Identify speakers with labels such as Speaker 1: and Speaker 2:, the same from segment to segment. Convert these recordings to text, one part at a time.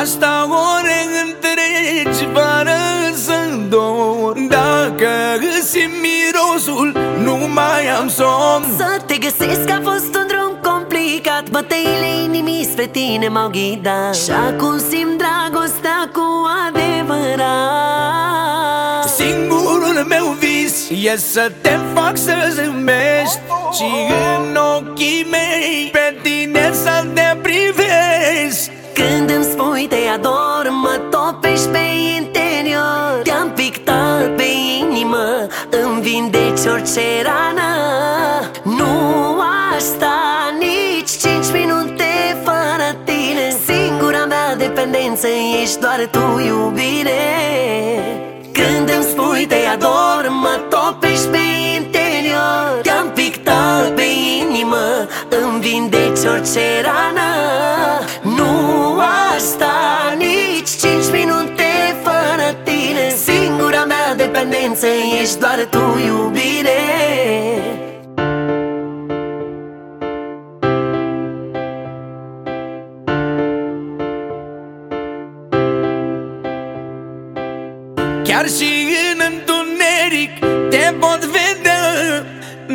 Speaker 1: Asta ore întregi Fără să dor. Dacă simt mirosul Nu mai am somn.
Speaker 2: Să te găsesc a fost un drum complicat. Bătăile inimii spre tine m-au ghidat. Și acum simt dragostea cu adevărat.
Speaker 1: Singurul meu vis E să te fac să zâmbești. Și în ochii mei Pe tine să te privesc
Speaker 2: Când îmi spui te ador Mă topești pe interior. Te-am pictat pe inimă Îmi vindeci orice rană. Nu aș sta nici cinci minute fără tine. Singura mea dependență ești doar tu iubire. Când îmi spui te ador Mă topești pe interior. Te-am pictat pe inimă Îmi vindeci orice rană mea dependență ești doar tu iubire.
Speaker 1: Chiar și în întuneric Te pot vedea.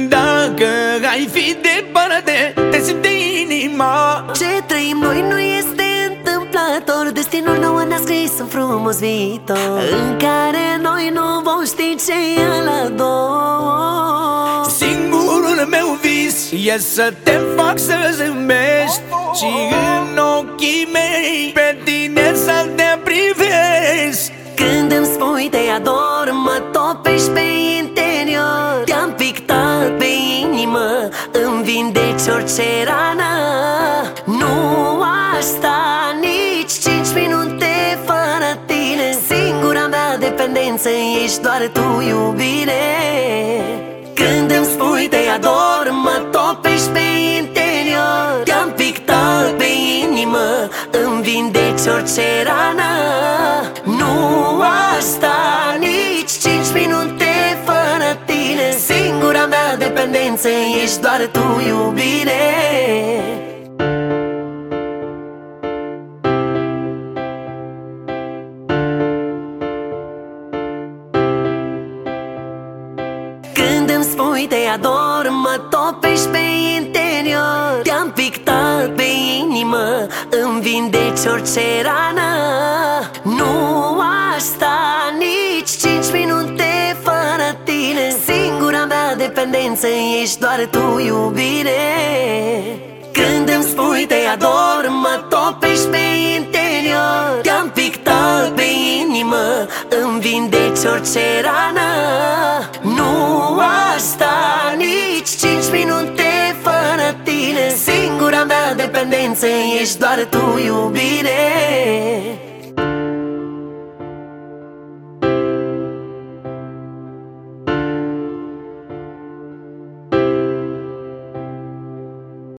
Speaker 1: Dacă ai fi departe Te simte inima.
Speaker 2: Ce trăim noi nu este întâmplător Destinul nou ne-a scris un frumos viitor. În care noi nu vom ști ce e la dor
Speaker 1: Singurul meu vis E să te fac să zâmbești Și în ochii mei Pe tine să te privesc.
Speaker 2: Când îmi spui te ador Mă topești pe interior. Te-am pictat pe inimă Îmi vindeci orice rană dependență ești doar tu iubire. Când îmi spui te ador Mă topești pe interior. Te-am pictat pe inimă Îmi vindeci orice rană. Nu aș sta nici cinci minute fără tine. Singura mea dependență ești doar tu iubire spui te ador, mă topești pe interior. Te-am pictat pe inimă, îmi vindeci orice rană. Nu aș sta nici cinci minute fără tine. Singura mea dependență ești doar tu iubire. Când îmi spui te ador, mă topești pe interior. Te-am pictat pe inimă, îmi vindeci orice rană tine Singura mea dependență ești doar tu iubire